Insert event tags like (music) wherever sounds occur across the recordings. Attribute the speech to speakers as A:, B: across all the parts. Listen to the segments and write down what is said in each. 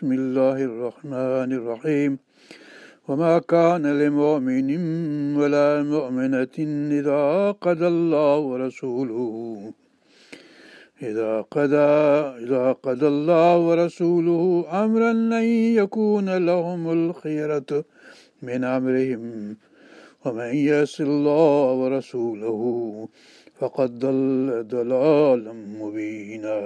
A: بسم الله الرحمن الرحيم وما كان لمؤمن ولا مؤمنة إذا قضى الله ورسوله إذا قضى إذا قضى الله ورسوله أمرا أن يكون لهم الخيرة من أمرهم ومن يعص الله ورسوله فقد ضل ضلالا مبينا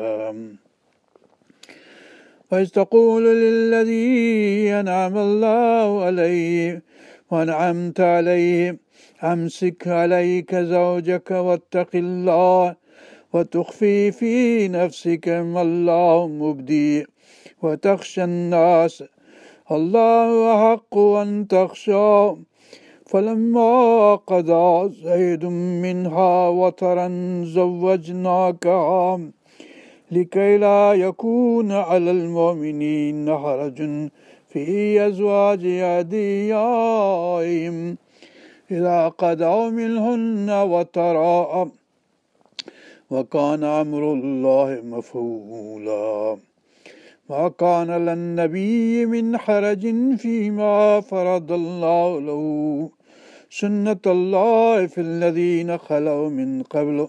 A: وإذ تقول للذي أنعم الله عليه وأنعمت عليه أمسك عليك زوجك واتق الله وتخفي في نفسك ما الله مبدي وتخشى الناس. الله أحق أن تخشى. فلما قضى زيد منها وطرا زوجناكها لكي لا يكون على المؤمنين حرج في أزواج أديائهم. إذا قضوا منهن وتراء وكان أمر الله مفعولا. ما كان للنبي من حرج فيما فرض الله له سنة الله في الذين خلوا من قبل.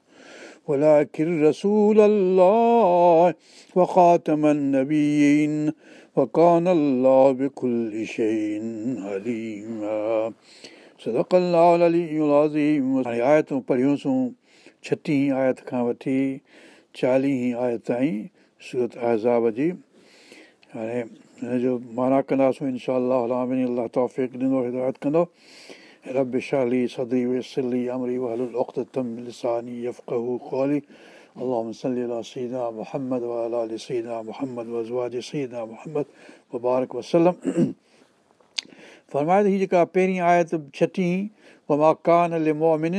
A: ولكن رسول الله وخاتم النبيين وكان الله بكل شيء عليما صدق الله العلي العظيم آيتूं पढ़ियूंसीं छटीं आयत खां वठी चालीह आयत ताईं सूरत अहज़ाब जी हाणे हिनजो माना कंदासीं इनशा अलाह तौफ़ ॾींदो हिदायत कंदो رب اشرح لي صدري ويسر لي امري واحلل عقدة من لساني يفقهوا قولي اللهم صل على سيدنا محمد وعلى ال سيدنا محمد وازواج سيدنا محمد وبارك وسلم फरमाए हीअ जेका पहिरीं आयत छठी वमा कान لمؤمن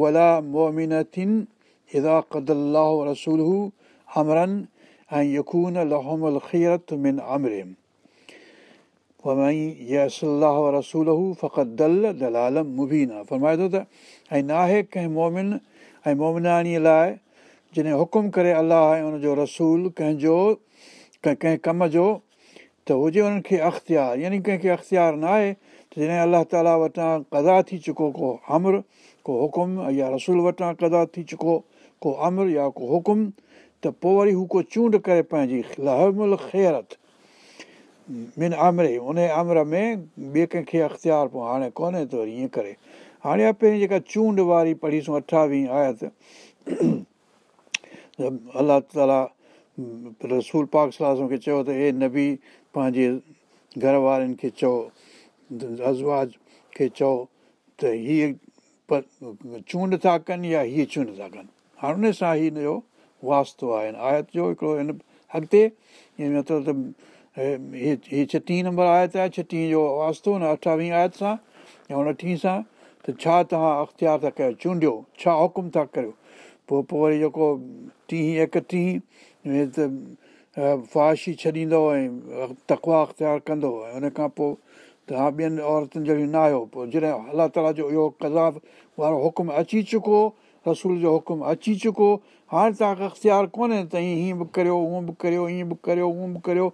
A: ولا مؤمنة اذا قضى الله ورسوله امرا ان يكون لهم الخيرة من رسول هو فقط دل دلال آهي فرمائي ٿو ته ۽ ناهي ڪنهن مومن ۽ مومناڻيءَ لاءِ جڏهن حڪم ڪري الله ۽ ان جو رسول ڪنهن جو ڪنهن ڪم جو ته هجي انهن کي اختيار يعني ڪنهن کي اختيار نه آهي ته جڏهن الله تالا وٽان ڪدا ٿي چڪو ڪو امر ڪو حڪم يا رسول وٽان ڪدا ٿي چڪو ڪو امر يا ڪو حڪم ته پوءِ وري هو ڪو چونڊ ڪري پنهنجي لهمل خيرت من امري ان امر ۾ ٻئي ڪنهن کي اختيار پوءِ هاڻي ڪونهي ته وري ائين ڪري. هاڻي پهرين جيڪا چونڊ واري پڙهيسون اٺاويهه آيت (clears throat) الله تالا رسول پاڪ صلاح کي چيو ته هي نبي پنهنجي گهر وارن کي چئو ازواج کي چئو ته هيءَ چونڊ ٿا ڪن يا هيءَ چونڊ ٿا ڪن؟ هاڻي ان سان ئي هن جو واستو آهي. آيت جو هڪڙو هن اڳتي مطلب ته هيءَ ڇٽيهه نمبر آيت آهي ڇٽيهه جو واستو هن اٺاويهه آيت سان يا اڻٽيهه سان ته ڇا توهان اختيار ٿا ڪيو چونڊيو ڇا حڪم ٿا ڪريو پوءِ پوءِ وري جيڪو ٽيهه ايڪٽيهه ته فاشي ڇڏيندو ۽ تڪوا اختيار ڪندو ۽ ان کان پوءِ توهان ٻين عورتن جهڙي نه آهيو پوءِ جڏهن الله تالا جو اهو ڪزاب وارو حڪم اچي چڪو رسول جو حڪم اچي چڪو هاڻي توهان کي اختيار ڪونهي ته هيئن به ڪريو هونئن به ڪريو هيئن به ڪريو هونئن به ڪريو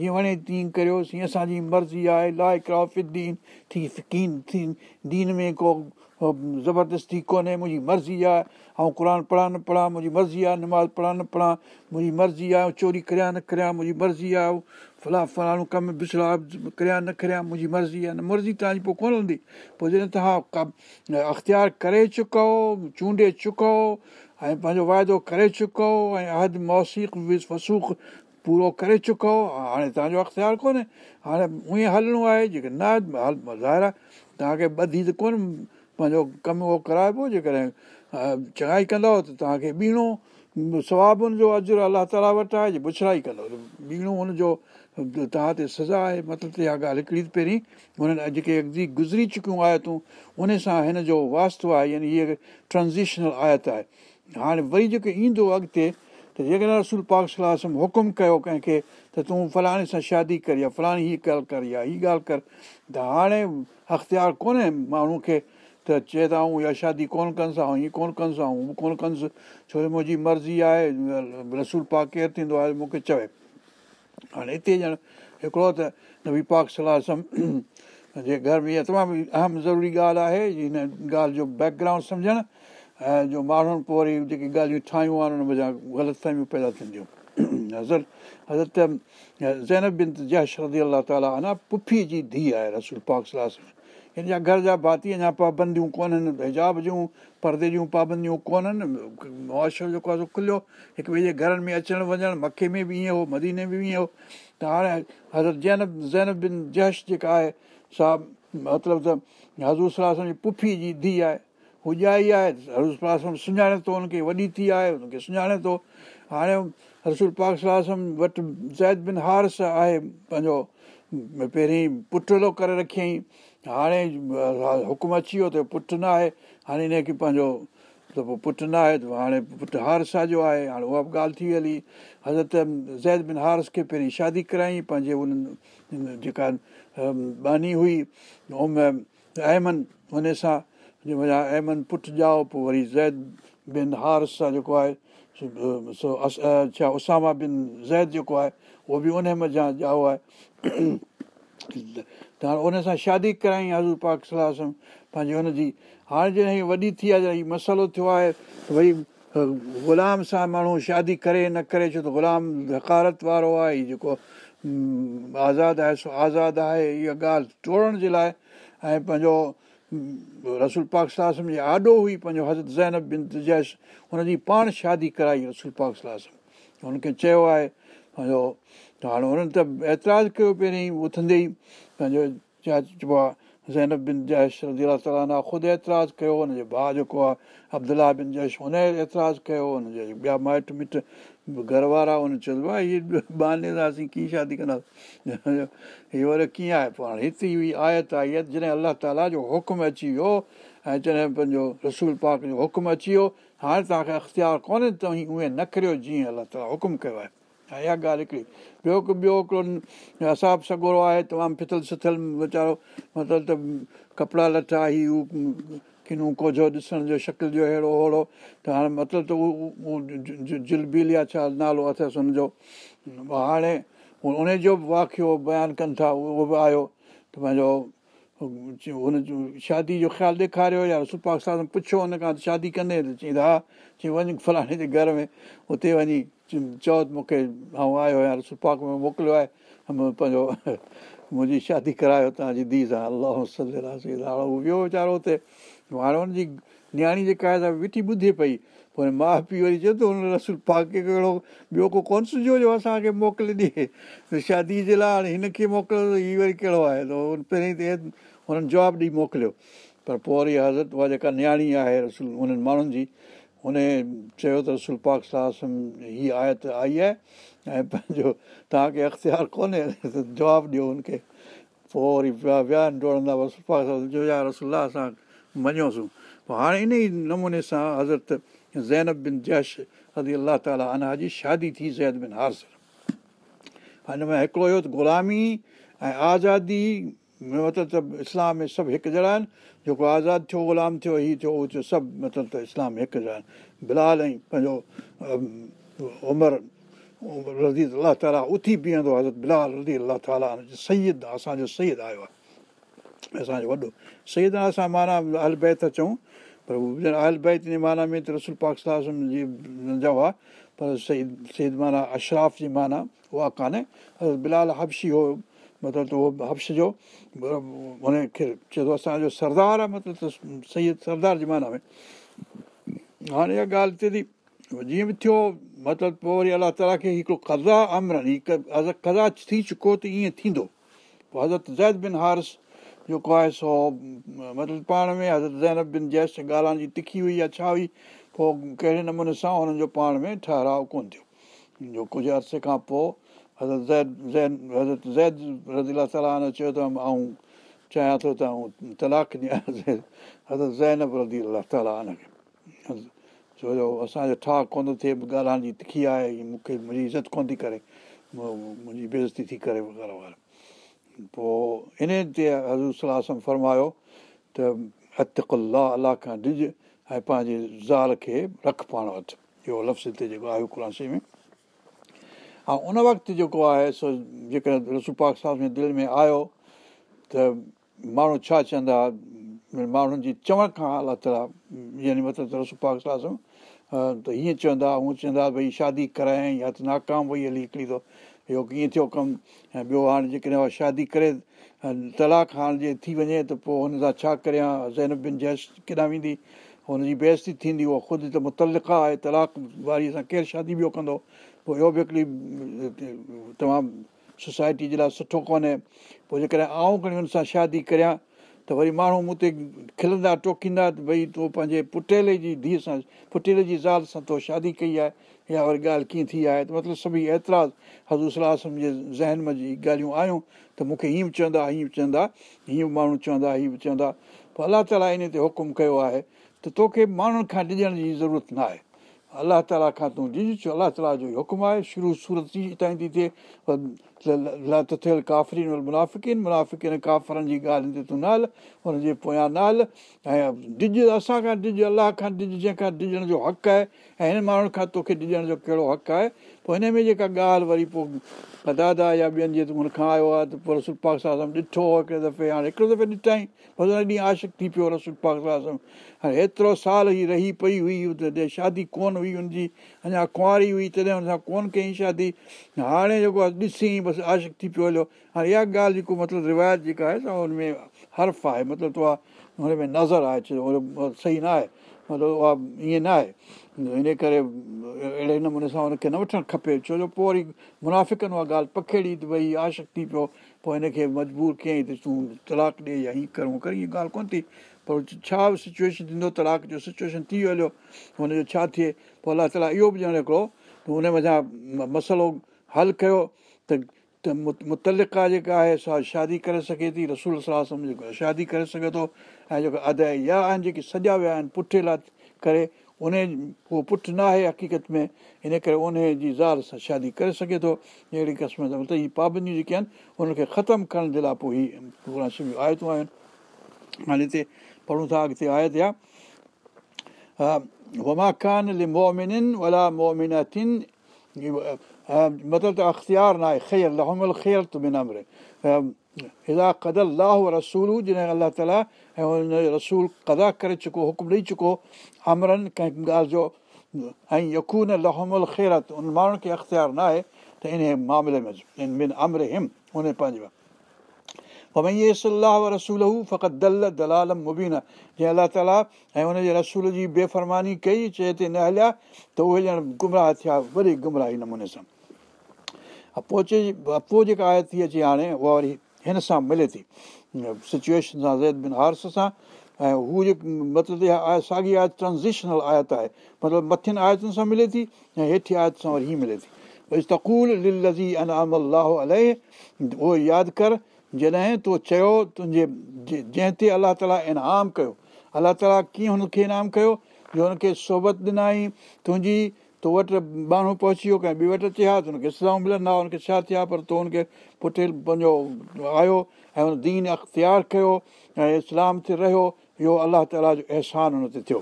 A: جيئن وڻي تيئن ڪريوس هيئن اسان جي مرضي آهي لاءِ ڪرافين ٿي فقين ٿي دين ۾ ڪو زبردستي ڪونهي منهنجي مرضي آهي ۽ قر پڙها نه پڙها منهنجي مرضي آهي نماز پڙها نه پڙها منهنجي مرضي آهي چوري ڪريان نه ڪريان منهنجي مرضي آهي ڦلا فلاڻو ڪم بڇڙا ڪريان نه ڪريان منهنجي مرضي آهي نه مرضي توهان جي پوءِ ڪونه هلندي پوءِ جڏهن توهان اختيار ڪري چڪو چونڊي چڪو ۽ پنهنجو واعدو ڪري چڪو ۽ عهد موسيق وسوخ پورو ڪري چڪو هاڻي توهان جو اختيار ڪونهي هاڻي اهي هلڻو آهي جيڪي نه هل ظاهر توهان کي ٻڌي ته ڪونه پنهنجو ڪم اهو ڪرائبو جيڪڏهن چڱائي ڪندؤ ته توهان کي ٻيڻو ثواب هن جو اجر الله تالا وٽ آهي جي بڇڙائي ڪندؤ ٻيڻو هن جو توهان تي سزا آهي مطلب اها ڳالهه هڪڙي پهرين هنن جيڪي اڳتي گذري چڪيون آيتون ان سان هن جو واستو آهي يعني هيءَ ٽرانزيشنل آيت آهي هاڻي وري جيڪي ايندو اڳتي ته جيڪڏهن رسول پاڪ صلاح حڪم ڪيو ڪنهن کي ته تون فلاڻي سان شادي ڪر يا فلاڻي هيءَ ڳالهه ڪر يا هيءَ ڳالهه ڪر. ته هاڻي اختيار ڪونهي ماڻهو کي ته چئي ته اها شادي ڪونه ڪندس ۽ هيئن ڪونه ڪندس ۽ ڪونه ڪندس. ڇو جو منهنجي مرضي آهي رسول پاڪ ڪير ٿيندو آهي مون کي چوي. هاڻي هتي ڄڻ هڪڙو ته نبي پاڪ صلاح (clears throat) جي گهر ۾ اها تمام اهم ضروري ڳالهه آهي هن ڳالهه جو بيڪ گرائونڊ سمجهڻ ۽ جو ماڻهن پوءِ وري جيڪي ڳالهيون ٺاهيون آهن هن وڃان غلط پيدا ٿينديون. (clears throat) حضرت حضرت زينب بن جيش رزي الله تالا پڦي جي ڌيءُ آهي رسول پاڪ صلاح هن جا گهر جا ڀاتي اڃا پابنديون ڪونهن هجاب جون پردي جون پابنديون ڪونهن. معاشرو جيڪو آهي سو کليو. هڪ ٻئي جي گهرن ۾ اچڻ وڃڻ مکي ۾ به ائين هو مديني ۾ به ائين هو. ته هاڻي حضرت جينب زينب بن جيش جيڪا آهي سا مطلب ته حضور صلاح جي پڦي جي ڌيءُ آهي هو ڄائي آهي حضور صلاح سڃاڻي ٿو هن کي وڏي ٿي آهي هن کي سڃاڻي ٿو. هاڻي رسول پاڪ صلاح وٽ زيد بن هارس آهي پنهنجو پهرين پٽلو ڪري رکيئين. هاڻي حڪم اچي ويو ته پٽ نه آهي. هاڻي هن کي پنهنجو ته پوءِ پٽ نه آهي ته هاڻي پٽ هارسا جو آهي هاڻي اها به ڳالهه ٿي هلي. حضرت زيد بن هارس کي پهرين شادي ڪرائي پنهنجي انهن جيڪا باني هئي اوم اهمن هن سان وڃان اهمن پٽ ڄائو پوءِ وري زيد بن هارس سان جيڪو آهي سو ڇا اساما بن زيد جيڪو آهي اهو به ان مزا ڄائو آهي ته هاڻي ان سان شادي ڪرائي حضور پاڪ صلاح پنهنجي هن جي هاڻي جڏهن وڏي ٿي آهي جڏهن مصالحو ٿيو آهي ڀئي غلام سان ماڻهو شادي ڪري نه ڪري ڇو ته غلام هڪارت وارو آهي هيءَ جيڪو آزاد آهي سو آزاد آهي اها ڳالهه ٽوڙڻ جي لاءِ ۽ پنهنجو رسول پاڪ صلاح جي آڏو هئي پنهنجو حضرت زينب بن جيش هن جي پاڻ شادي ڪرائي رسول پاڪ صلاح هن کي چيو آهي پنهنجو ته هاڻي هنن ته اعتراض ڪيو پهرين اٿندي ئي پنهنجو ڇا چئبو آهي زينب بن جيش رزي الا تالا خود اعتراض ڪيو هن جي ڀاءُ جيڪو آهي ابدلا بن جيش هن اعتراض ڪيو هن جي ٻيا مائٽ مٽ گهر وارا هن چيو ڀائي هيءَ باني ته اسين ڪيئن شادي ڪنداسين هيءَ وري ڪيئن آهي؟ پوءِ هاڻي هتي آيت آهي جڏهن الله تالا جو حڪم اچي ويو ۽ جڏهن پنهنجو رسول پاڪ جو حڪم اچي ويو هاڻي توهان کي اختيار ڪونهي ته اهي نه ڪريو جيئن الله تالا حڪم ڪيو آهي. ۽ اها ڳالهه هڪڙي. ٻيو ڪو ٻيو هڪڙو اساب سڳورو آهي تمام فٿل اسٿل ويچارو مطلب ته ڪپڙا لٽا ئي هو ڪنو ڪوجهو ڏسڻ جو شڪل جو اهڙو اوهڙو ته هاڻي مطلب ته اهو جلبل يا ڇا نالو اٿس هن جو. هاڻي ان جو به واقعو بيان ڪن ٿا اهو به آيو. ته پنهنجو هن شادي جو خيال ڏيکاريو يا سپا سان پڇو هن کان شادي ڪندي ته چئي ها چئي وڃ فلاڻي جي گهر ۾ هتي وڃي چئو ته مون کي ۽ آيو آهيان سپاڪ ۾ موڪليو آهي پنهنجو (laughs) منهنجي شادي ڪرايو توهان جي ڌيءُ سان الله ويو ويچارو هتي هاڻي هن جي نياڻي جيڪا آهي ويٺي ٻڌي پئي. پوءِ ماءُ پيءُ وري ته هن رسول پاڪ کي ڪهڙو ٻيو ڪو ڪونه سجهو جو اسان کي موڪلي ڏئي. ته شادي جي لاءِ هاڻي هن کي موڪليو ته هيءَ وري ڪهڙو آهي؟ ته پهرين ته هنن جواب ڏيئي موڪليو. پر پوءِ وري حضرت اها جيڪا نياڻي آهي رسول هنن ماڻهن جي هن چيو ته رسول پاڪ ساهه هيءَ آيت آئي آهي. ۽ پنهنجو توهان کي اختيار ڪونهي ته جواب ڏيو هن کي. پوءِ وري ويا ويا ڊوڙندا يا رسول اسان مڃوسين پوءِ هاڻي ان ئي نموني سان حضرت زينب بن جيش رزي الله تالا انا جي شادي ٿي زيد بن هارس هن ۾ هڪڙو اهو ته غلامي ۽ آزادي مطلب ته اسلام ۾ سڀ هڪ جهڙا آهن جيڪو آزاد ٿيو غلام ٿيو هيءَ ٿيو اهو ٿيو سڀ مطلب ته اسلام هڪ جهڙا آهن بلال ۽ پنهنجو عمر رزي الله تالا اٿي بيهندو حضرت بلال رزي الله تالا سعيد اسان جو سعيد آيو آهي اسان جو وڏو. سعيد اسان معنيٰ ال بيت چئون پر ال بيت جي معنيٰ ۾ ته رسول پاڪ جي جا هئا پر سعيد سعيد معنيٰ اشراف جي معنيٰ اها ڪانهي. بلال هبشي هو مطلب ته اهو هبش جو هن کي چئي ٿو اسان جو سردار آهي مطلب ته صحيح سردار جي معنيٰ ۾. هاڻي اها ڳالهه ٿئي ٿي جيئن به ٿيو مطلب پوءِ وري الله تالا کي هڪڙو ڪزا امرن هيءُ ڪزا ٿي چڪو ته ائين ٿيندو. پوءِ حضرت زيد بن هارس جيڪو آهي سو مطلب پاڻ ۾ حضرت زينب بن جيس ڳالهائڻ جي تکي هئي يا ڇا هئي پوءِ ڪهڙي نموني سان هنن جو پاڻ ۾ ٺهراءُ ڪونه ٿيو. جو ڪجهه عرصي کان پوءِ حضرت زيد زين حضرت زيد رزيلا تالا چيو ته آئون چاهيان ٿو ته آئون تلاڪ ڏيان. (laughs) حضرت زينب رزي الا تالا کي. ڇو جو اسان جو ٺا ڪونه ٿو ٿئي ڳالهائڻ جي تکي آهي مون کي منهنجي عزت ڪونه ٿي ڪري منهنجي بيزتي ٿي ڪري گهر وار پوءِ ان تي حضور صلاح فرمايو ته هٿڪلا الله کان ڏج ۽ پنهنجي زال کي رک پاڻ وٽ اهو لفظ هتي جيڪو آهي ۽ ان وقت جيڪو آهي سو جيڪڏهن ۾ دل ۾ آيو ته ماڻهو ڇا چوندا ماڻهن جي چوڻ کان الله تالا يعني مطلب ته رسوپاڪ صاحب ته هيئن چوندا هونئن چوندا ڀئي شادي ڪرايئين يا ته ناڪام وئي هلي هڪڙي ته اهو ڪيئن ٿيو ڪم؟ ۽ ٻيو هاڻي جيڪڏهن اها شادي ڪري تلاڪ هاڻي جي ٿي وڃي ته پوءِ هن سان ڇا ڪريان؟ زين بن جيش ڪيڏانهن ويندي؟ هن جي بيزتي ٿيندي اها خود ته متلڪا آهي تلاڪ واريءَ سان ڪير شادي ٻيو ڪندو؟ پوءِ اهو به هڪڙي تمام سوسائٽي جي لاءِ سٺو ڪونهي. پوءِ جيڪڏهن آئون کڻي هن سان شادي ڪريان ته وري ماڻهو مون تي کلندا ٽوڪيندا ڀئي تون پنهنجي پٽيلي جي ڌيءَ سان پٽيلي جي زال سان تو شادي ڪئي آهي يا وري ڳالهه ڪيئن ٿي آهي ته مطلب سڀئي ايترا هزو صلاح جي ذهن ۾ جي ڳالهيون آيون ته مون کي هيئن به چوندا هيئن به چوندا هيئن به ماڻهو چوندا هيئن به چوندا. پوءِ الله تالا ان تي حڪم ڪيو آهي ته توکي ماڻهن کان ڏجڻ جي ضرورت نه آهي. الله تالا کان تون ڏج ڇو الله تالا جو حڪم آهي شروع سورت تائين ٿي ٿئي ٿيل ڪافرين منافڪن منافڪن ڪافرن جي ڳالهه تي تون نه هل هن جي پويان نه هل ۽ ڏج اسان کان ڏج الله کان ڏج جنهن کان ڏجڻ جو حق آهي ۽ هن ماڻهن کان توکي ڏجڻ جو ڪهڙو حق آهي پوءِ هن ۾ جيڪا ڳالهه وري پوءِ دادا يا ٻين جي هن کان آيو آهي ته پوءِ رسول پاڪ سان ڏٺو هڪڙي دفعي هاڻي هڪڙو دفعي ڏٺئي بس هن ڏينهن آشڪ ٿي پيو رسول پاڪ سان هاڻي ايترو سال ئي رهي پئي هئي ته شادي ڪونه هئي هن جي اڃا ڪنواري هئي تڏهن هن سان ڪونه ڪيئين شادي هاڻي جيڪو آهي ڏسي بس آشڪ ٿي پيو هليو. هاڻي اها ڳالهه جيڪو مطلب روايت جيڪا آهي ته هن ۾ حرف آهي مطلب اها هن ۾ نظر آهي ڇو صحيح نه آهي مطلب اها ائين نه آهي. ان ڪري اهڙي نموني سان هن کي نه وٺڻ کپي. ڇو جو پوءِ وري منافڪن اها ڳالهه پکيڙي ته ڀئي آشڪ ٿي پيو پوءِ هن کي مجبور ڪيئين ته تون تلاڪ ڏي يا هيئن ڪر ڪر اها ڳالهه ڪونه ٿي. پر ڇا سچوئيشن ٿيندو تلاڪ جو سچوئيشن ٿي هليو هن جو ڇا ٿئي؟ پوءِ الله تالا اهو به ڄڻ هڪڙو ته هن مٿان مسئلو هل ڪيو ته ته متلڪا جيڪا آهي سا شادي ڪري سگهي ٿي رسول صلاح جيڪو شادي ڪري سگهي ٿو ۽ جيڪو ادا يا آهن جيڪي سڄا ويا آهن پٺي لاءِ ڪري ان اهو پٽ نه آهي حقيقت ۾ ان ڪري ان جي زال سان شادي ڪري سگهي ٿو اهڙي قسم سان. مطلب هيءَ پابنديون جيڪي آهن ان کي ختم ڪرڻ جي لاءِ پوءِ هيءَ آيتون آهن. هاڻي هتي پڙهون ٿا اڳتي آيت يا وما خان مومن ولا مومن مطلب ته اختيار نه آهي خير لهمل خير ته بنا مري هدا ڪدل لاهه رسول جڏهن الله تالا ۽ هن رسول ڪدا ڪري چڪو حڪم ڏيئي چڪو امرن ڪنهن ڳالهه جو ۽ يڪون لهمل خيرت ان ماڻهن کي اختيار نه آهي ته ان معاملي ۾ ٻن امر هم ان پنهنجي اهي صلاح رسول هو فقط دل دلالم مبين جيئن الله تالا ۽ هن جي رسول جي بيفرماني ڪئي چئي تي نه هليا ته اهي ڄڻ گمراهه ٿيا وري گمراهي نموني سان پوءِ پوءِ جيڪا آيت ٿي اچي هاڻي اها وري هن سان ملي ٿي سچوئيشن سان زيد بن هارس سان ۽ هو جيڪي مطلب اها ساڳي آيت ٽرانزشنل آيت آهي مطلب مٿين آيتن سان ملي ٿي ۽ هيٺ آيت سان وري هيءَ ملي ٿي تڪول للزي انام الله اهو ياد ڪر جڏهن تون چيو تنهنجي جنهن تي الله تالا انعام ڪيو الله تالا ڪيئن هن کي انعام ڪيو جو هن کي سوبت ڏنئي تنهنجي تو وٽ ماڻهو پهچي ويو ڪنهن ٻي وٽ اچي ها ته هن کي صلاح ملندا هن کي ڇا ٿيا پر تو هن کي پٺيل پنهنجو آيو ۽ هن دين اختيار ڪيو ۽ اسلام تي رهيو اهو الله تالا جو احسان هن تي ٿيو.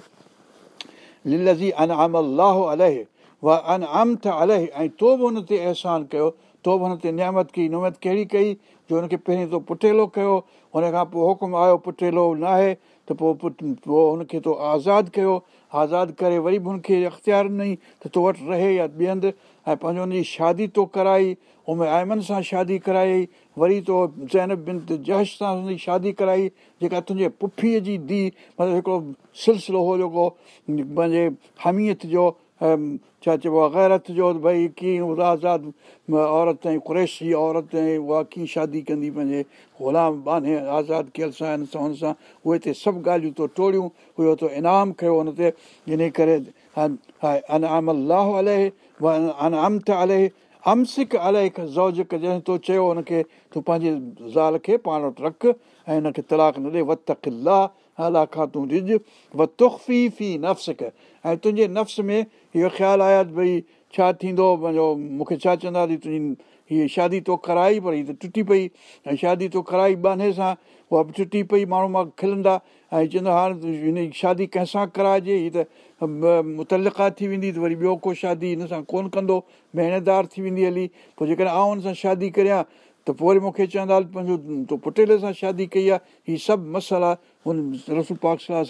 A: للزي ان اها ان ام ته اله ۽ تو به هن تي احسان ڪيو تو به هن تي نيامت ڪئي نمت ڪهڙي ڪئي جو هن کي پهرين تو پٺيلو ڪيو هن کان پوءِ حڪم آيو پٺيلو نه آهي ته پوءِ پٽ پوءِ هن کي تو آزاد ڪيو آزاد ڪري وري به هن کي اختيار ڏنئي ته تو وٽ رهي يا ٻئي هنڌ ۽ پنهنجو هن جي شادي تو ڪرائي عمر آيمن سان شادي ڪرائي وري تو زين بن جهش سان هن جي شادي ڪرائي جيڪا تنهنجي پڦيءَ جي ڌيءُ مطلب هڪڙو سلسلو هو جيڪو پنهنجي هميت جو ڇا چئبو آهي گيرت جو ڀئي ڪيئن آزاد عورت ۽ قريشي عورت ۽ اها ڪيئن شادي ڪندي پنهنجي غلام باني آزاد ڪيل سان هن سان هن سان اهي ته سڀ ڳالهيون تو ٽوڙيون اهو تو انعام ڪيو هن تي ان ڪري الله الائي ان ام ته الائي امسڪ الائي زوج جڏهن تو چيو هن کي تون پنهنجي زال کي پاڻ وٽ رک ۽ هن کي تلاڪ نه ڏي وت لا الا کان تون ڏج و تکفي في نفس ۽ تنهنجي نفس ۾ اهو خيال آيا ڀئي ڇا ٿيندو پنهنجو مون کي ڇا چوندا تنهنجي هيءَ شادي تو ڪرائي پر هيءَ ته ٽٽي پئي ۽ شادي تو ڪرائي بهاني سان اها به ٽٽي پئي ماڻهو مان کلندا ۽ چوندا هاڻي هن جي شادي ڪنهن سان ڪرائجي هيءَ ته متلڪا ٿي ويندي ته وري ٻيو ڪو شادي هن سان ڪونه ڪندو مهنيدار ٿي ويندي هلي پوءِ جيڪڏهن آئون هن سان شادي ڪريان ته پوءِ وري مون کي چوندا پنهنجو تون پٽيلي سان شادي ڪئي آهي هيءَ سڀ مصالحا هن رسو پاڪ صلاح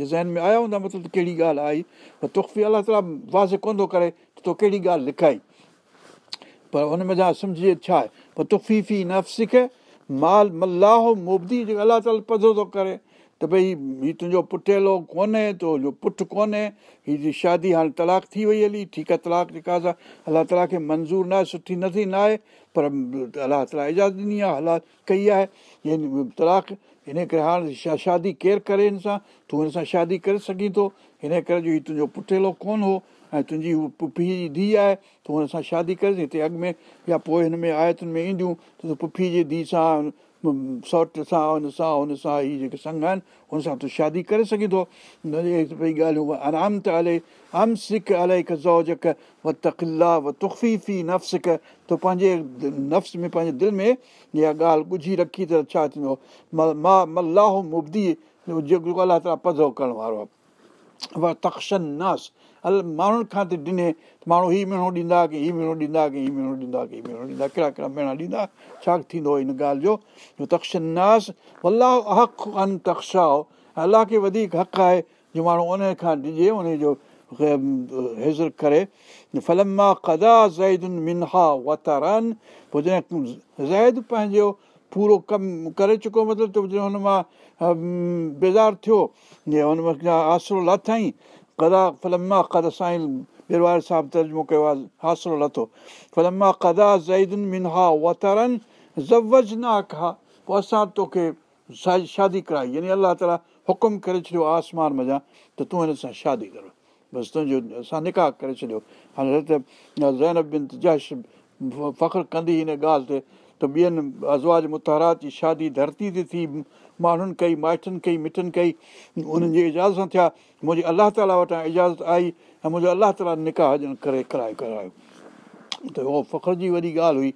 A: جي ذهن ۾ آيا هوندا مطلب ته ڪهڙي ڳالهه آئي پر تخفي الله تالا وازي ڪونه ٿو ڪري ته تو ڪهڙي ڳالهه لکائي پر هن ۾ جا سمجهي ڇا آهي پر تفي في نفسڪ مال ملاهو الله تالا پڌو ٿو ڪري ته ڀئي هيءُ تنهنجو پٺيلو ڪونهي تنهنجو پٽ ڪونهي هيءَ شادي هاڻي تلاڪ ٿي وئي هلي ٺيڪ آهي تلاڪ جيڪا آهي الله تالا کي منظور نه آهي سٺي نٿي نه آهي پر الله تالا اجازت ڏني آهي هلا ڪئي آهي تلاڪ هن ڪري هاڻي شادي ڪير ڪري هن سان؟ تون هن سان شادي ڪري سگهين ٿو. هن ڪري جو هيءُ تنهنجو پٺيلو ڪونه هو ۽ تنهنجي هو پڦي جي ڌيءُ آهي تون هن سان شادي ڪري هتي اڳ ۾ يا پوءِ هن ۾ آيتن ۾ اينديون ته تون پڦي جي ڌيءُ سان سؤٽ سان هن سان هن سان هيءَ جيڪي سنگ آهن هن سان تون شادي ڪري سگهين ٿو ڀئي ڳالهيون آرام ته هلي ام سڪ الائي هڪ زوجڪ و تفي نفسڪ تون پنهنجي نفس ۾ پنهنجي دل ۾ اها ڳالهه ڳجهي رکي ته ڇا ٿيندو مان ملاهو مبدي جيڪو الله تالا پڌو ڪرڻ وارو آهي و تخشن ناس ال ماڻهن کان ته ڏني ته ماڻهو هيءُ مهينو ڏيندا ڪه هيءُ مهينو ڏيندا ڪه هيءُ مهينو ڏيندا ڪه هيءُ مهينو ڏيندا ڪهڙا ڪهڙا مهينا ڏيندا ڇا ٿيندو هن ڳالهه جو؟ تخشن ناس الله حق ان تخشائو الله کي وڌيڪ حق آهي جو ماڻهو ان کان ڏجي ان جو هزر ڪري. فلم قدا زيدن پوءِ جڏهن زيد پنهنجو پورو ڪم ڪري چڪو مطلب ته هن مان بيزار ٿيو هن آسرو لاٿئي پوءِ اسان توکي شادي ڪرائي يعني الله حڪم ڪري ڇڏيو آسمان مزا ته تون هن سان شادي ڪر بس تنهنجو اسان نڪاح ڪري ڇڏيو جش فخر هن ڳالهه تي ته ٻين ازواج متارات جي شادي ڌرتي تي ٿي ماڻهن ڪئي مائٽن ڪئي مٽن ڪئي انهن جي اجازت سان ٿيا. منهنجي الله تالا وٽان اجازت آئي ۽ منهنجو الله تالا نڪاح ڄڻ ڪري ڪرائي ڪرايو. ته اهو فخر جي وڏي ڳالهه هئي.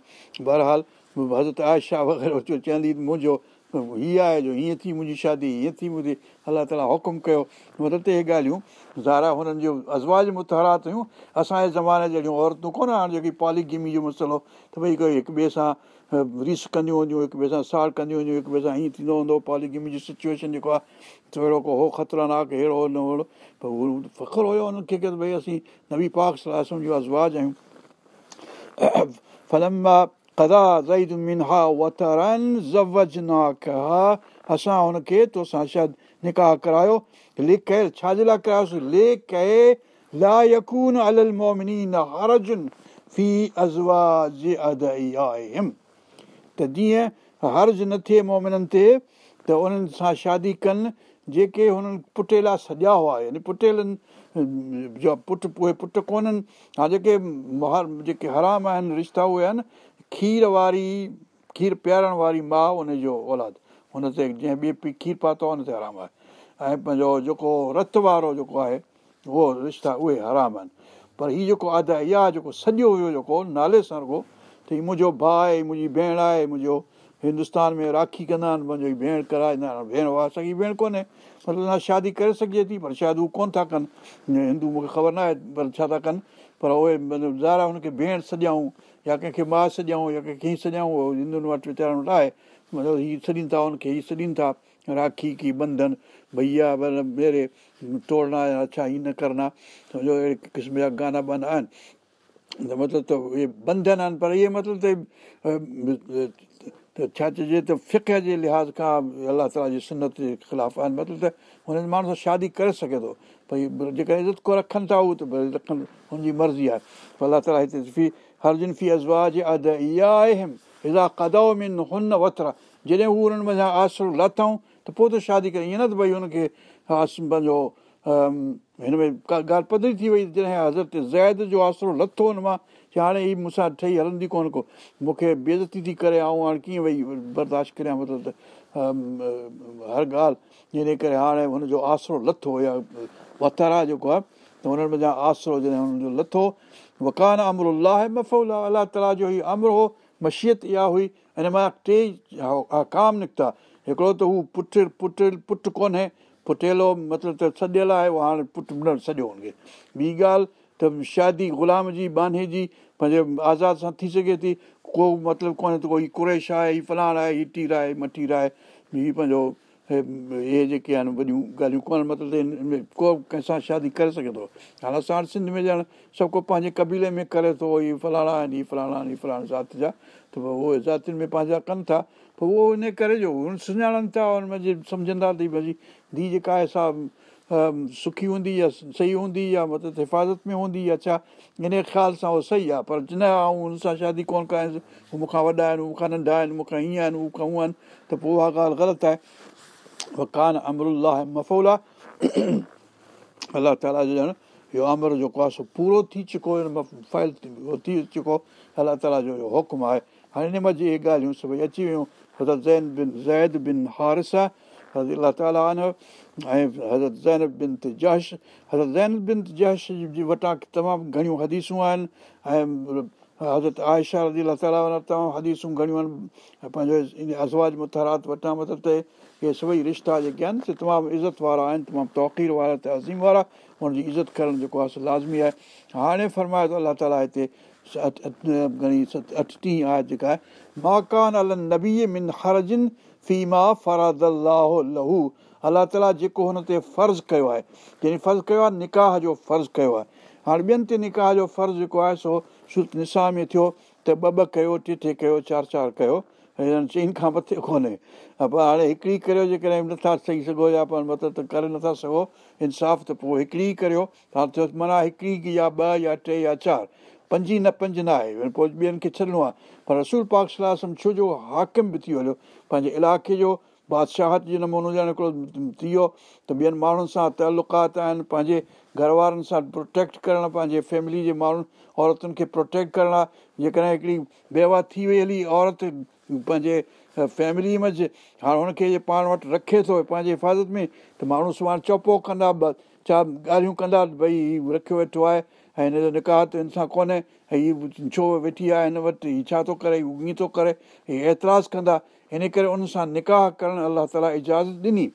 A: بهرحال حضرت آيشا وغيره چوندي منهنجو هيءَ آهي جو هيئن ٿي منهنجي شادي هيئن ٿي منهنجي الله تالا حڪم ڪيو. مطلب ته اهي ڳالهيون. زارا هنن جو ازواج متارات هيون. اسان جي زماني جهڙيون عورتون ڪونه هاڻي جيڪي پاليگمي جو مسئلو ته ڀئي ڪوئي هڪ ٻئي سان ريس ڪنديون هڪ ٻئي سان ساڙ ڪنديون هڪ ٻئي سان هيئن ٿيندو آهي ته اهڙو هو خطرناڪ نه فخر هيو هن کي ته جيئن هرز نه ٿئي مومنن تي ته انهن سان شادي ڪن جيڪي هنن پٽيلا سڄا هئا. يعني پٽيلن جو پٽ اهي پٽ ڪونهن. ها جيڪي جيڪي حرام آهن رشتا اهي آهن کير واري کير پيارڻ واري ماءُ ان جو اولاد. هن تي جنهن ٻئي پي کير پاتو آهي هن تي حرام آهي. ۽ پنهنجو جيڪو رت وارو جيڪو آهي اهو رشتا اهي حرام آهن. پر هيءُ جيڪو آدا اها جيڪو سڄو هيو جيڪو نالي سان رڳو ته هيءُ منهنجو ڀاءُ آهي منهنجي ڀيڻ آهي منهنجو هندستان ۾ راکي ڪندا آهن منهنجو ڀيڻ ڪرائيندا آهن ڀيڻ اها اسان جي ڀيڻ ڪونهي. مطلب شادي ڪري سگهجي ٿي پر شايد هو ڪونه ٿا ڪن. هندو مون کي خبر نه آهي پر ڇا ٿا ڪن. پر اهي مطلب زارا هن کي ڀيڻ سڄائون يا ڪنهن کي ماءُ سڄائون يا ڪنهن کي سڄائون هندن وٽ ويچارن وٽ آهي مطلب هيءَ سڏين ٿا هن کي هيءَ سڏين ٿا راکي ڪه بنڌن مطلب ميري توڙنا يا ڇا هيئن نه ڪرنا. سمجهو اهڙي قسم جا گانا بانا آهن مطلب ته اهي بنڌن آهن پر اهي مطلب ته ڇا چئجي ته فڪ جي لحاظ کان الله تالا جي سنت جي خلاف آهن. مطلب ته هنن ماڻهو سان شادي ڪري سگهي ٿو. ڀئي جيڪڏهن عزت ڪو رکن ٿا اهو ته ڀئي رکن هن جي مرضي آهي. الله تالا هتي هن جڏهن هو هنن مٿان آسرو لٿئون ته پوءِ ته شادي ڪري ائين نه ته ڀئي هن کي پنهنجو هن ۾ ڪا ڳالهه پڌري ٿي وئي جڏهن حضرت زيد جو آسرو لٿو هن مان ڪه هاڻي هيءَ مون سان ٺهي هلندي ڪونه ڪو. مون کي بيزتي ٿي ڪري ۽ هاڻي ڪيئن وئي برداشت ڪريان مطلب ته هر ڳالهه. ان ڪري هاڻي هن جو آسرو لٿو يا وٿر جيڪو آهي ته هن ۾ آسرو جڏهن هن جو لٿو وڪان امر الله مفول الله تالا جو هيءُ امر هو مشيت اها هئي هن مان ٽي ڪام نڪتا. هڪڙو ته هو پٽ پٽ پٽ ڪونهي پٽيلو مطلب ته سڄيل آهي اهو هاڻي پٽ سڄو هن کي. ٻي ڳالهه ته شادي غلام جي باني جي پنهنجي آزاد سان ٿي سگهي ٿي ڪو مطلب ڪونهي ته ڪوئي ڪريش آهي فلاڻ آهي هيءُ ٽير آهي مٽير آهي هيءُ پنهنجو اهي جيڪي آهن وڏيون ڳالهيون ڪونه مطلب ڪو ڪنهن سان شادي ڪري سگهي ٿو. هاڻي اسان وٽ سنڌ ۾ ڄڻ سڀ ڪو پنهنجي ڪبيلي ۾ ڪري ٿو هيءُ فلاڻا آهن هيءُ فلاڻا آهن هيءُ فلاڻي ذات جا ته پوءِ اهي ذاتين ۾ پنهنجا ڪن ٿا پوءِ اهو ان ڪري جو سڃاڻن ٿا هن جي سمجهندا اٿئي ڀئي ڌيءُ جيڪا آهي سا سکي هوندي يا صحيح هوندي يا مطلب حفاظت ۾ هوندي يا ڇا ان خيال سان اهو صحيح آهي. پر نه آئون هن سان شادي ڪونه ڪيانس هو مون کان وڏا آهن هو مون کان ننڍا آهن مون کان هيئن آهن هو هونئن آهن ته پوءِ اها ڳالهه غلط آهي. ڪانه امرلا مفول. آهي الله تالا جو ڄڻ اهو امر جيڪو آهي سو پورو ٿي چڪو فائل ٿي چڪو الله تالا جو اهو حڪم آهي. هاڻي هن مهل جي اهي ڳالهيون سڀئي اچي ويون زين بن زيد بن هارس حضرت الله تالا ۽ حضرت زين بن ته حضرت زين بن ته جي وٽان تمام گهڻيون حديثون آهن ۽ حضرت آيشا رزي الا تالا تمام حديثون گهڻيون آهن پنهنجو ان ازواج مٿارات وٽان مطلب ته اهي سڀئي رشتا جيڪي آهن سي تمام عزت وارا آهن تمام توقير وارا ته عظيم وارا هن جي عزت ڪرڻ جيڪو آهي لازمي آهي هاڻي فرمائي ٿو الله تالا هتي گهڻي اٺٽيهه آهي جيڪا آهي ماڪان ال نبي من هرجن فيما فراد لهو. الله تالا جيڪو هن تي فرض ڪيو آهي فرض ڪيو آهي نڪاح جو فرض ڪيو آهي. هاڻي ٻين تي نڪاح جو فرض جيڪو آهي سو نساهه ۾ ٿيو ته ٻه ٻه ڪيو ٽي ٽي ڪيو چار چار ڪيو چئن کان مٿي ڪونهي. پر هاڻي هڪڙي ڪريو جيڪڏهن نٿا چئي سگهو يا پر مطلب ته ڪري نٿا سگهو انصاف ته پوءِ هڪڙي ڪريو. ٿيو معنيٰ هڪڙي يا ٻه يا ٽي يا چار پنجين نه پنج نه آهي. پوءِ ٻين کي ڇڏڻو آهي. پر رسول پاڪ صلاح ڇو جو حاڪم به ٿي هليو پنهنجي علائقي جو بادشاهت جي نموني ڄڻ هڪڙو ٿي ويو ته ٻين ماڻهن سان تالڪات آهن پنهنجي گهر وارن سان پروٽيڪٽ ڪرڻ پنهنجي فيملي جي ماڻهن عورتن کي پروٽيڪٽ ڪرڻ آهي. جيڪڏهن هڪڙي بيوا ٿي وئي هلي عورت پنهنجي فيملي ۾ هاڻي هن کي پاڻ وٽ رکي ٿو پنهنجي حفاظت ۾ ته ماڻهو سڀاڻي چوپو ڪندا ڳالهيون ڪندا ڀئي رکيو ويٺو آهي ۽ هن جو نڪاح ته هن سان ڪونهي هيءَ ڇو ويٺي آهي هن وٽ هيءَ ڇا ٿو ڪري هيءَ ٿو ڪري هيءَ اعتراض ڪندا. ان ڪري ان سان نڪاح ڪرڻ الله تالا اجازت ڏني.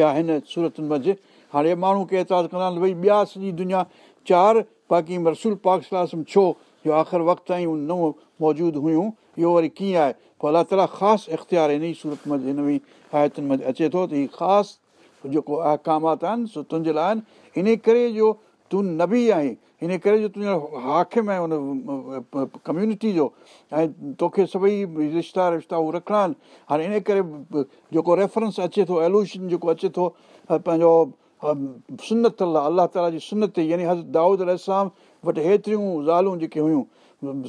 A: يا هن صورتن منجهه هاڻي ماڻهو کي اعتراض ڪندا آهن ڀئي ٻيا سڄي دنيا چار باقي رسول پاڪ صلاح ڇو؟ جو آخر وقت تائين نه موجود هيون اهو وري ڪيئن آهي؟ پوءِ الله تالا خاص اختيار هن ئي سورت منجهه هن آيتن منجهه اچي ٿو ته هيءَ خاص جيڪو اهڪامات آهن سو تنهنجي لاءِ آهن. ان ڪري جو تون نه به آهين. ان ڪري جو تنهنجو حاڪم آهي هن ڪميونٽي جو ۽ توکي سڀئي رشتا رشتا اهي رکڻا آهن. هاڻي ان ڪري جيڪو ريفرنس اچي ٿو ايلوشن جيڪو اچي ٿو پنهنجو سنت الله الله تالا جي سنت يعني حضرت دائود الارم وٽ هيتريون زالون جيڪي هيون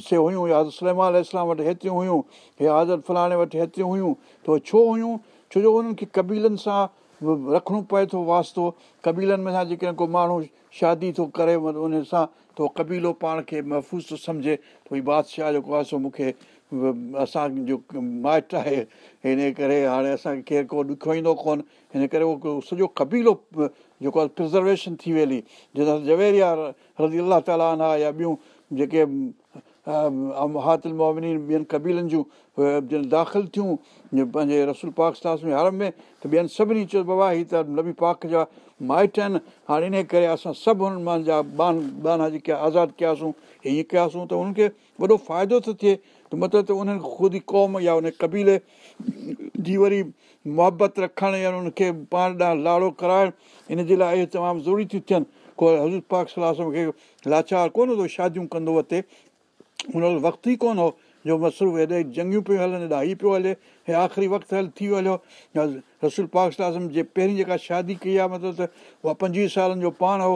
A: سي هيون يا حضرت سلما اسلام وٽ هيتريون هيون يا حضرت فلاڻي وٽ هيتريون هيون ته ڇو هيون؟ ڇو جو انهن کي ڪبيلن سان رکڻو پئي ٿو واستو. ڪبيلن ۾ جيڪڏهن ڪو ماڻهو شادي ٿو ڪري ان سان اهو ڪبيلو پاڻ کي محفوظ ٿو سمجهي ڀئي بادشاهه جيڪو آهي سو مون کي اسان جو مائٽ آهي. هن ڪري هاڻي اسان کي ڪير ڪو ڏکيو ايندو ڪونه. هن ڪري اهو سڄو ڪبيلو جيڪو آهي پرزرويشن ٿي جنهن سان جويريا رزي الله تالا يا ٻيون جيڪي هاتل مومني ٻين ڪبيلن جون داخل ٿيون پنهنجي رسول پاڪ ۾ هر ۾ ته ٻين سڀني چيو بابا هيءَ ته نبي پاڪ جا مائٽ آهن هاڻي ان ڪري اسان سڀ هنن مان جا بان بانا جيڪي آزاد ڪياسين هيئن ڪياسين ته انهن کي وڏو فائدو ٿو ٿئي ته مطلب ته انهن خود قوم يا ان ڪبيلي جي وري محبت رکڻ يا ان کي پاڻ ڏانهن لاڙو ڪرائڻ ان جي لاءِ اهي تمام ضروري ٿيون ٿين ڪو حضور پاڪ صلاح کي لاچار ڪونه ٿو شاديون ڪندو ورتي هن وقت وقت ئي ڪونه هو جو مصروف هيڏي جنگيون پيون هلن هيڏا هيءَ پيو هلي هي آخري وقت هل ٿي هليو رسول پاڪ صلاح جي پهرين جيڪا شادي ڪئي آهي مطلب ته اها پنجويهه سالن جو پاڻ هو.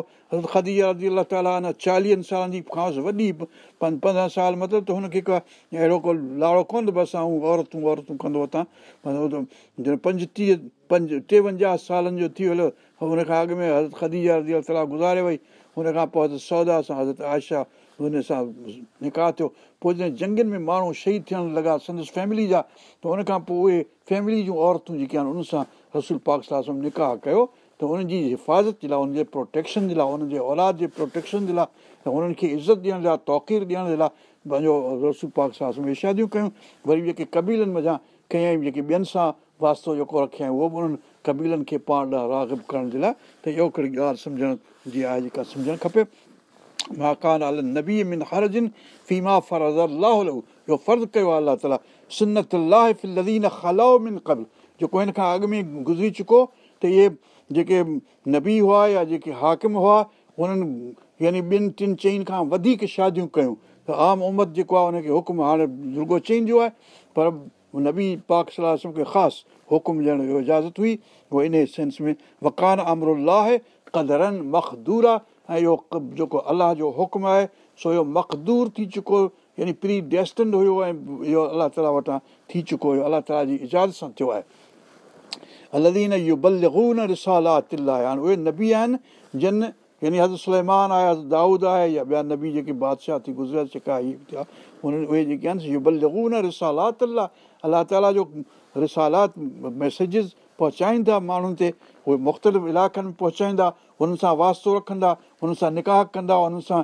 A: خدي رزي الا تالا اڃا چاليهن سالن جي خاص وڏي پنج پندرهن سال مطلب ته هن کي ڪا اهڙو ڪو لاڙو ڪونه ته بس ۽ عورتون عورتون ڪندو هتان. جڏهن پنجٽيهه پنج ٽيونجاهه سالن جو ٿي ويو هن کان اڳ ۾ حضرت خديجا رزي الا گذاري وئي. هن کان پوءِ حضرت سودا سان حضرت آيشا هن سان نڪاح ٿيو. پوءِ جڏهن جنگن ۾ ماڻهو شهيد ٿيڻ لڳا سندس فيملي جا ته هن کان پوءِ اهي فيملي جون عورتون جيڪي آهن ان سان رسول پاڪ سان نڪاح ڪيو. ته ان جي حفاظت جي لاءِ هن جي پروٽيڪشن جي لاءِ هن جي اولاد جي پروٽيڪشن جي لاءِ ته هنن کي عزت ڏيڻ جي لاءِ توقير ڏيڻ جي لاءِ پنهنجو رسول پاڪ سان ۾ شاديون ڪيون. وري جيڪي ڪبيلن مزا ڪيئين جيڪي ٻين سان واستو جيڪو رکيئين اهو به انهن ڪبيلن کي پاڻ ڏانهن راگب ڪرڻ جي لاءِ. ته اهو هڪڙي ڳالهه سمجهڻ جي آهي جيڪا سمجهڻ کپي نبي من هرجن فيما فرز الله اهو فرض ڪيو آهي الله تالا سنت لدين کلائو من قبل جيڪو هن کان اڳ ۾ گذري چڪو ته اهي جيڪي نبي هئا يا جيڪي حاڪم هئا هنن يعني ٻن ٽن چئن کان وڌيڪ شاديون ڪيون ته عام امت جيڪو آهي هن کي حڪم هاڻي رڳو چئيندو جو آهي پر نبي پاڪ صلاح کي خاص حڪم ڏيڻ جو اجازت هئي اهو ان سينس ۾ وڪان امرلاهه ڪدرن مکدور ۽ اهو جيڪو الله جو حڪم آهي سو اهو مکدور ٿي چڪو يعني پري ڊيسٽنڊ هيو ۽ اهو الله تالا وٽان ٿي چڪو هيو الله تالا جي اجازت سان ٿيو آهي. الدين اهو بلگون رسالات اهي نبي آهن جن يعني حضرت سلمان آهي حضرت دائود آهي يا ٻيا نبي جيڪي بادشاهه ٿي جيڪا هيءَ ٿيا. انهن اهي جيڪي آهن اهو رسالات الله تالا جو رسالات ميسيجس پهچائيندا ماڻهن تي اهي مختلف علائقن ۾ پهچائيندا هنن سان واستو رکندا هنن سان نڪاح ڪندا هنن سان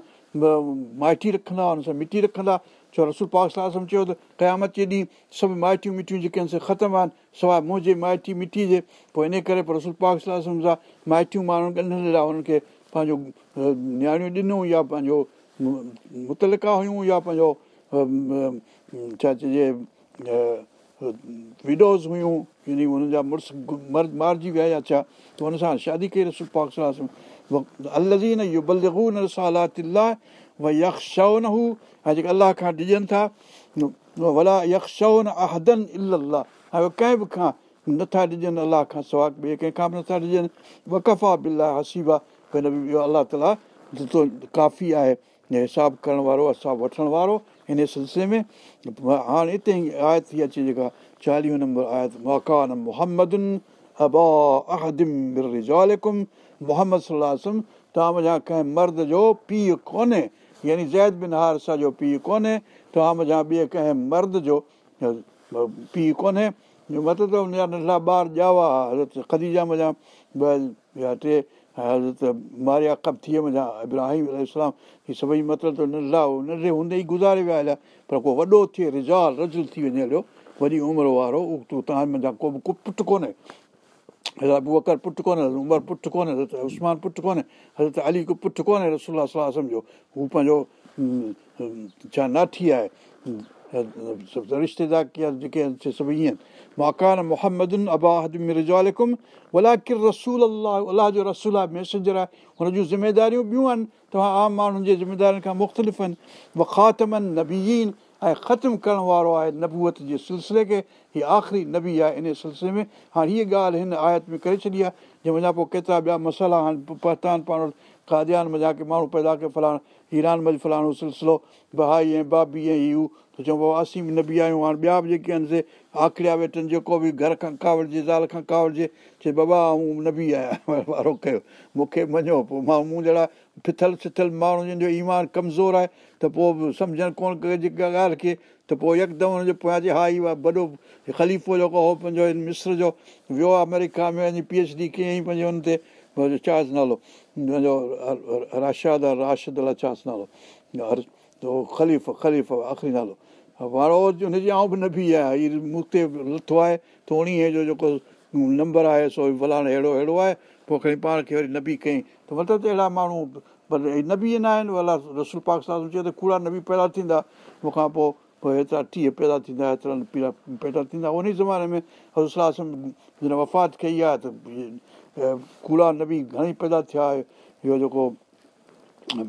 A: مائٽي رکندا هن سان مٽي رکندا. ڇو رسول پاڪ صلاح چيو ته قيامت جي ڏينهن سڀ مائٽيون مٽيون جيڪي آهن سي ختم آهن سواءِ منهنجي مائٽي مٽي جي. پوءِ ان ڪري پوءِ رسول پاڪ صلاح سان مائٽيون ماڻهو ڳنڍن لاءِ هنن کي پنهنجو نياڻيون ڏنون يا پنهنجو متلڪا هيون يا پنهنجو ڇا چئجي وڊوز هيون يعني هنن جا مڙس مارجي ويا يا ڇا ته هن سان شادي ڪئي رسول پاڪ صلاح الزين اهو بلگون رسالات و يڪشن هو ۽ جيڪي الله کان ڏجن ٿا ڀلا يڪشن عهدن الاهه ۽ ڪنهن به کان نٿا ڏجن الله کان سواءِ ٻئي ڪنهن کان به نٿا ڏجن وقفا بلا هسيبا ڀئي اهو الله تالا ڪافي آهي حساب ڪرڻ وارو حساب وٺڻ وارو هن سلسلي ۾ هاڻي هتي ئي آيت ٿي اچي جيڪا چاليهه نمبر آيت مڪان موهمدن ابا اهدم محمد صلاح توهان منهنجا ڪنهن مرد جو پيءُ ڪونهي يعني زيد بن هارسا جو پيءُ ڪونهي توهان منهنجا ٻئي ڪنهن مرد جو پيءُ ڪونهي مطلب ننڍا ٻار ڄاوا حضرت خديجا منهنجا ٻه يا ٽي حضرت ماريا ڪب منهنجا ابراهيم اسلام هيءَ سڀئي مطلب ته ننڍا ننڍي هوندي ئي گذاري ويا هليا پر ڪو وڏو ٿئي رزال رجل ٿي وڃي هليو وڏي عمر وارو توهان منهنجا ڪو به پٽ ڪونهي بڪر پٽ ڪونهي عمر پٽ ڪونهي حضرت اسمان پٽ ڪونهي حضرت علي ڪو پٽ ڪونهي صلاح سمجهو هو پنهنجو ڇا ناٺي آهي رشتيدار جيڪي آهن سڀ ائين ماڪان محمد ابا رزالڪم ولا ڪر رسول الله الله جو رسول آهي ميسينجر آهي هن جون ذميداريون ٻيون آهن توهان عام ماڻهن جي ذميدارين کان مختلف آهن وکاتمن نبين ۽ ختم ڪرڻ وارو آهي نبوئت جي سلسلي کي هيءَ آخري نبي آهي ان سلسلي ۾ هاڻي هيءَ ڳالهه هن آيت ۾ ڪري ڇڏي آهي جنهن وڃان پوءِ ڪيترا ٻيا مصالحا هاڻي پهتان پاڻ وٽ ڪه ماڻهو پيدا ڪيو فلاڻو حيران مز فلاڻو سلسلو ڀائي ۽۽ هيءَ ته چئون بابا اسين به نه به آهيون هاڻي ٻيا به جيڪي آهن سي آکڙيا ويٺن جيڪو به گهر کان ڪاوڙجي زال کان ڪاوڙجي چئي بابا آئون نه به آهيان (laughs) وارو ڪيو مون کي مڃو پوءِ مان مون جهڙا فٿل اسٿل ماڻهو جنهن جو ايمان ڪمزور آهي ته پوءِ سمجهڻ ڪونه ڪجي ڪا ڳالهه کي ته پوءِ يڪدم هن جو پويان جي ها ئي وڏو خليفو جيڪو هو پنهنجو مسر جو ويو آهي آمريڪا ۾ وڃي پي ايڇ ڊي ڪيئين پنهنجي هن تي ڇا نالو پنهنجو راشاد راشد الائي ڇا نالو خليف خليف آخري نالو وارو هن جي آئون به نه به آهي هيءَ مون تي لٿو آهي ته اڻويهه جو جيڪو نمبر آهي سو فلاڻي اهڙو اهڙو آهي پوءِ کڻي پاڻ کي وري نه به ڪيئين. ته مطلب ته اهڙا ماڻهو نه به نه آهن الا رسول پاڪ سان چئي ته ڪوڙا نه به پيدا ٿيندا. مون کان پوءِ پوءِ هيترا ٽيهه پيدا ٿيندا هيترا پيڙا پيدا ٿيندا. ان زماني ۾ وفات ڪئي آهي ته ڪوڙا نه به گهڻيئي پيدا ٿيا. اهو جيڪو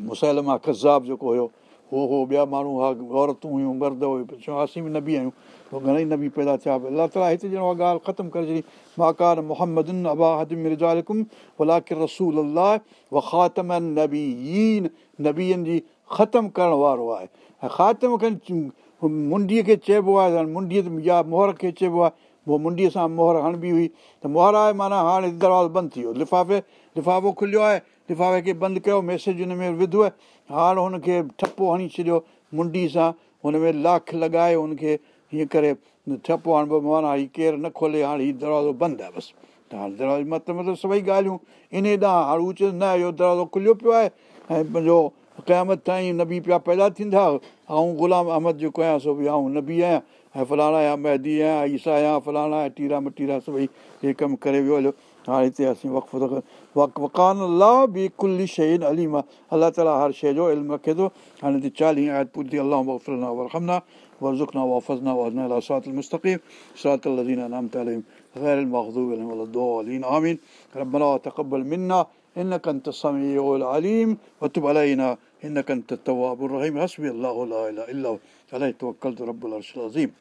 A: مسيلما ڪزاب جيڪو هيو هو هو ٻيا ماڻهو هئا عورتون هيون مرد هيون اسين به نه به آهيون پوءِ گهڻيئي نه به پيدا ٿيا الله تالا هتي ڄڻ اها ڳالهه ختم ڪري ڇڏي ماڪار محمد ابا هدم رزالڪم ولاڪر رسول الله وکاتم نبين نبيئن جي ختم ڪرڻ وارو آهي ۽ خاتم منڊيءَ کي چئبو آهي منڊيءَ يا موهر کي چئبو آهي اهو منڊيءَ سان موهر هڻبي هئي ته موهر آهي معنيٰ هاڻي دروازو بند ٿي ويو. لفافي لفافو کليو آهي لفافي کي بند ڪيو ميسيج هن ۾ وڌو هاڻي هن کي ٺپو هڻي ڇڏيو منڊي سان هن ۾ لاک لڳائي هن کي هيئن ڪري ٺپو هڻبو معنيٰ هيءُ ڪير نه کولي هاڻي هيءُ دروازو بند آهي بس. ته هاڻي دروازو مطلب مطلب سڀئي ڳالهيون ان ڏانهن هاڻي هو چئي نه اهو دروازو کليو پيو آهي ۽ پنهنجو قيامت تائين نبي پيا پيدا ٿيندا. ۽ غلام احمد جيڪو آهيان سو به آئون نبي آهيان ऐं फलाणा आहियां मेहदी आहियां ईसा आहियां फलाणा टीरा मटीरा सभई इहे कमु करे वियो हलियो हाणे हिते असीं वक़फ़ो त वकान अलाह बि कुल शइ अलीम आहे अलाह ताला हर शइ जो इल्मु रखे थो हाणे हिते चालीह आयत पूरी अलाह वफ़रना वरहमना वरज़ुकना वफ़ज़ना वहदना अला सरात المستقيم صراط الذين أنعمت عليهم غير المغضوب عليهم ولا الضالين آمين ربنا تقبل منا إنك أنت السميع العليم وتب علينا إنك أنت التواب الرحيم حسبي الله لا إله إلا هو عليه توكلت رب العرش العظيم.